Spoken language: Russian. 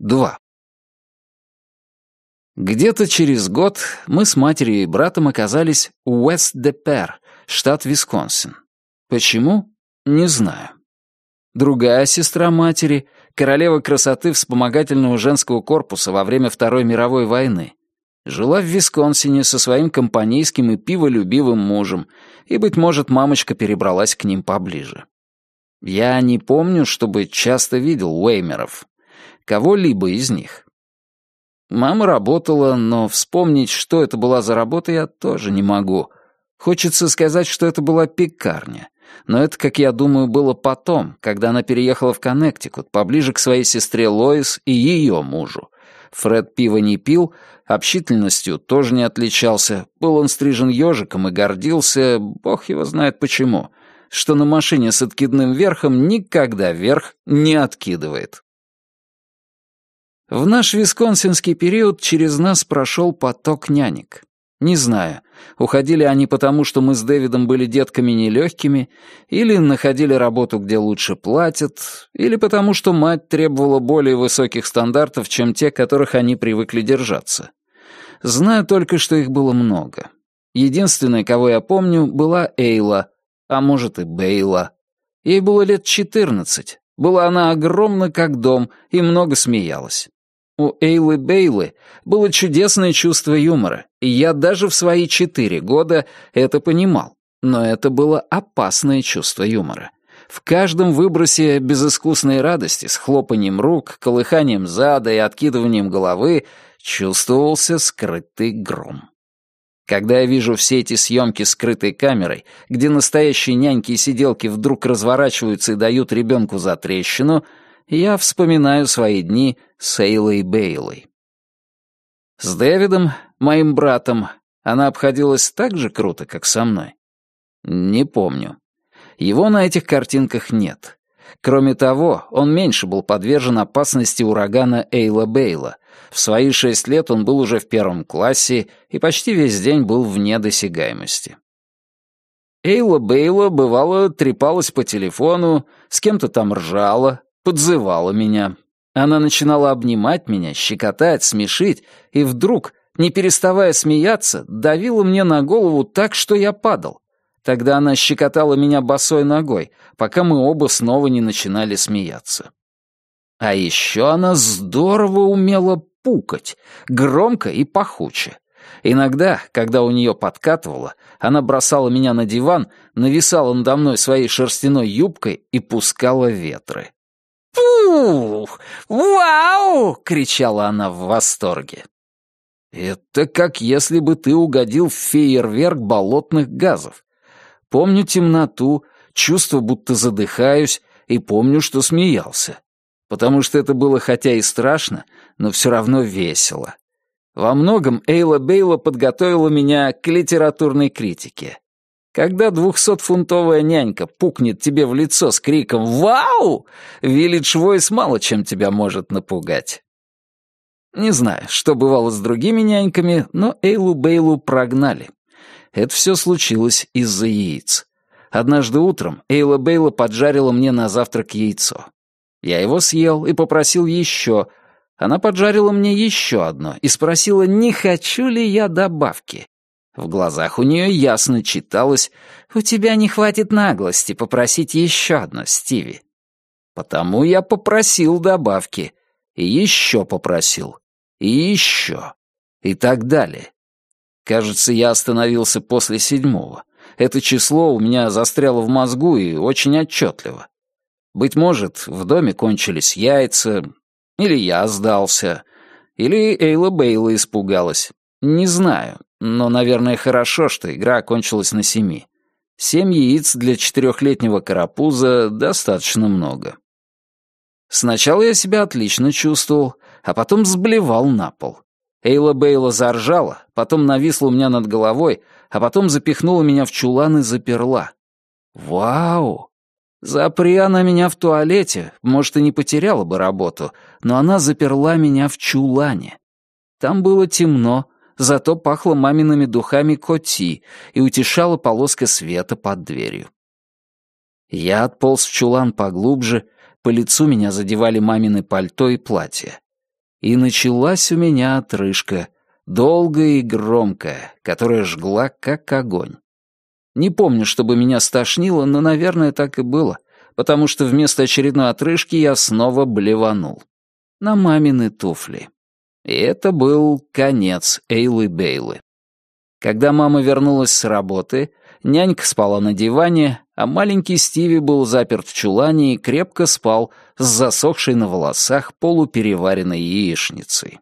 2. Где-то через год мы с матерью и братом оказались в Уэст-де-Пер, штат Висконсин. Почему? Не знаю. Другая сестра матери, королева красоты вспомогательного женского корпуса во время Второй мировой войны, жила в Висконсине со своим компанейским и пиволюбивым мужем, и, быть может, мамочка перебралась к ним поближе. Я не помню, чтобы часто видел Уэймеров. Кого-либо из них. Мама работала, но вспомнить, что это была за работа, я тоже не могу. Хочется сказать, что это была пекарня. Но это, как я думаю, было потом, когда она переехала в Коннектикут, поближе к своей сестре Лоис и ее мужу. Фред пиво не пил, общительностью тоже не отличался, был он стрижен ежиком и гордился, бог его знает почему, что на машине с откидным верхом никогда верх не откидывает. В наш висконсинский период через нас прошел поток нянек. Не знаю, уходили они потому, что мы с Дэвидом были детками нелегкими, или находили работу, где лучше платят, или потому, что мать требовала более высоких стандартов, чем те, которых они привыкли держаться. Знаю только, что их было много. Единственная, кого я помню, была Эйла, а может и Бейла. Ей было лет четырнадцать. Была она огромна, как дом, и много смеялась. У Эйлы Бейлы было чудесное чувство юмора, и я даже в свои четыре года это понимал. Но это было опасное чувство юмора. В каждом выбросе безыскусной радости с хлопанием рук, колыханием зада и откидыванием головы чувствовался скрытый гром. Когда я вижу все эти съемки скрытой камерой, где настоящие няньки и сиделки вдруг разворачиваются и дают ребенку за трещину — я вспоминаю свои дни с Эйлой Бейлой. С Дэвидом, моим братом, она обходилась так же круто, как со мной? Не помню. Его на этих картинках нет. Кроме того, он меньше был подвержен опасности урагана Эйла Бейла. В свои шесть лет он был уже в первом классе и почти весь день был вне досягаемости. Эйла Бейла, бывало, трепалась по телефону, с кем-то там ржала, подзывала меня. Она начинала обнимать меня, щекотать, смешить, и вдруг, не переставая смеяться, давила мне на голову так, что я падал. Тогда она щекотала меня босой ногой, пока мы оба снова не начинали смеяться. А еще она здорово умела пукать, громко и пахуче. Иногда, когда у нее подкатывало, она бросала меня на диван, нависала надо мной своей шерстяной юбкой и пускала ветры. «Пух! Вау!» — кричала она в восторге. Это как если бы ты угодил в фейерверк болотных газов. Помню темноту, чувство, будто задыхаюсь, и помню, что смеялся. Потому что это было хотя и страшно, но все равно весело. Во многом Эйла Бейла подготовила меня к литературной критике. Когда двухсотфунтовая нянька пукнет тебе в лицо с криком «Вау!», Виллидж Войс мало чем тебя может напугать. Не знаю, что бывало с другими няньками, но Эйлу Бейлу прогнали. Это все случилось из-за яиц. Однажды утром Эйла Бейла поджарила мне на завтрак яйцо. Я его съел и попросил еще. Она поджарила мне еще одно и спросила, не хочу ли я добавки. В глазах у нее ясно читалось «У тебя не хватит наглости попросить еще одно, Стиви». Потому я попросил добавки. И еще попросил. И еще. И так далее. Кажется, я остановился после седьмого. Это число у меня застряло в мозгу и очень отчетливо. Быть может, в доме кончились яйца, или я сдался, или Эйла Бейла испугалась. Не знаю, но, наверное, хорошо, что игра окончилась на семи. Семь яиц для четырехлетнего карапуза достаточно много. Сначала я себя отлично чувствовал, а потом сблевал на пол. Эйла Бейла заржала, потом нависла у меня над головой, а потом запихнула меня в чулан и заперла. Вау! Запри она меня в туалете, может, и не потеряла бы работу, но она заперла меня в чулане. Там было темно, зато пахло мамиными духами коти и утешала полоска света под дверью. Я отполз в чулан поглубже, по лицу меня задевали мамины пальто и платье. И началась у меня отрыжка, долгая и громкая, которая жгла как огонь. Не помню, чтобы меня стошнило, но, наверное, так и было, потому что вместо очередной отрыжки я снова блеванул. На мамины туфли. И это был конец Эйлы Бейлы. Когда мама вернулась с работы, нянька спала на диване, а маленький Стиви был заперт в чулане и крепко спал с засохшей на волосах полупереваренной яичницей.